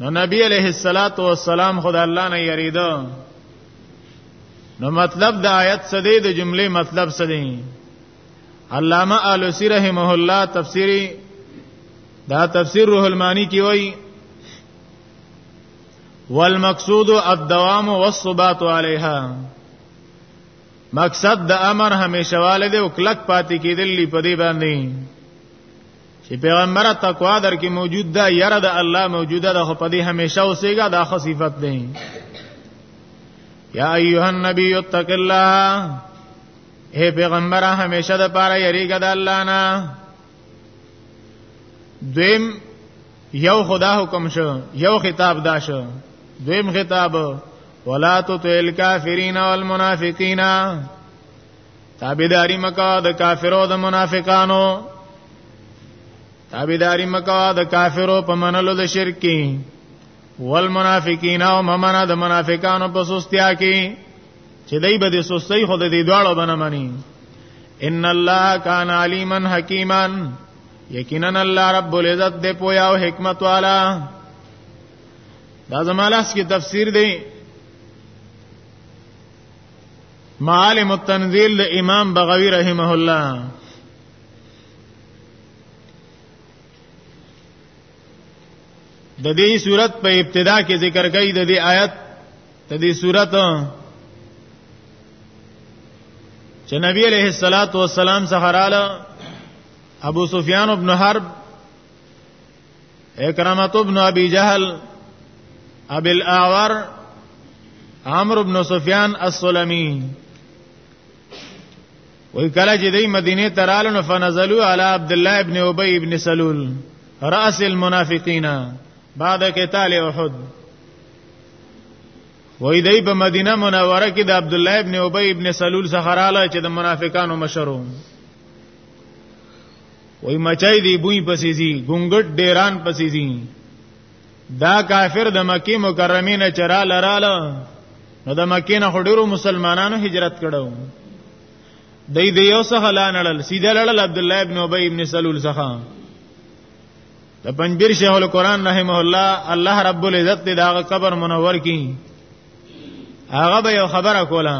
نو نبی علیہ الصلات والسلام خدای الله نه یریدو نو مطلب د آیت څه دی د جملې مطلب څه دی علامه آلوسی رحمه الله تفسیری دا تفسیر روح المانی کی وای والمقصود الدوام والثبات علیها مقصد د امر همیشواله دی او کلک پاتې کېدلی په دې باندې چې پیغمبر تقوا در کې موجود ده یره د الله موجوده ده خو په دې همیشه اوسېګا دا خو صفت ده یا ایها النبی اتق الله اے پیغمبر همیشه د پاره یریګا د الله نه دویم یو خدا حکم شو یو خطاب دا شو دویم خطاب ولا تطع الكافرین والمنافقین تابعداري مکا د کافرو د منافقانو تابعداري مکا د کافرو په منلو د شرک کې والمنافقین او ممنه د منافقانو په سستیا کې چې دای به د سستۍ خود دې دواړو بنه مني ان الله کان علیما حکیما یقینا الله رب العزت دې پویا او حکمت والا دا زمالاس کی تفسیر دی معالم التنزيل د امام بغوي رحمه الله د دې صورت په ابتدا کې ذکر کړي د دې آیت د دې صورت چې نبی عليه الصلاة والسلام څخه رااله ابو سفیان ابن حرب اکرامت ابن ابي جهل ابي الاعور عمرو بن سفيان السلمي وی کله چې دی مدینه ترالو نو فنزلوا علی عبد الله ابن ابي ابن سلول راس المنافقین بعد قتال احد وی دی په مدینه منوره کې د عبد الله ابن ابي ابن سلول څخه رااله چې د منافقانو مشرو وای مچای دی بوی پسې زی ګونګټ ډیران پسې زی دا کافر د مکی مکرمه نه چرا لراله نو د مکی نه هډورو مسلمانانو هجرت کړو دای دی یو څخه لانړل سیده لړل عبد الله ابن ابی ابن سلول څخه د پنځبیر شیخ القرآن رحمه الله الله رب العزت دغه قبر منور کړي هغه به یو خبره کوله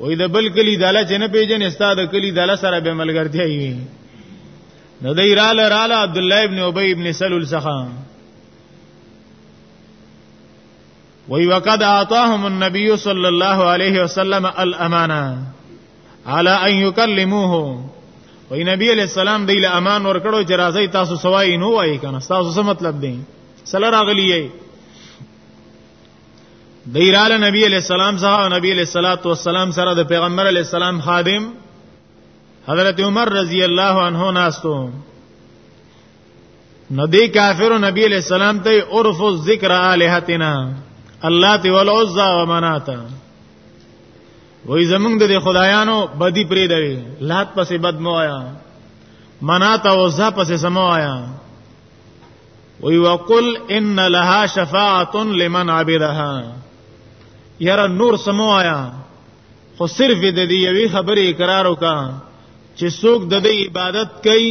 وای د بل کلی داله چې نه پیژنې استاد کلی داله سره به ملګرتیا وي نو د ایراله رااله عبد الله ابن ابي ابن سلول څخه وی وقد اعطاهم النبي صلى الله عليه وسلم الامانه على ان يكلموه وی نبی علیہ السلام دی له امان ور کړو چې راځي تاسو سوای نو وای کنه تاسو څه مطلب دی سره راغلی یې دیراله نبی علیہ السلام سره او نبی علیہ الصلات والسلام سره د پیغمبر علیہ السلام خادم حضرت عمر رضی الله عنه ناستو نو دی کافر نبی علیہ السلام ته عرف الذکر الہتنا الله تی والعزا ومناتا وای زمونږ د خدایانو بدی پرې دی لات پسې بد مو آیا مناتا وزا پسې سمو آیا وی وقل ان لها شفاعه لمن عبدها یرا نور سمو آیا خو صرف د دې یوې خبرې اقرار وکا چې څوک د دې عبادت کوي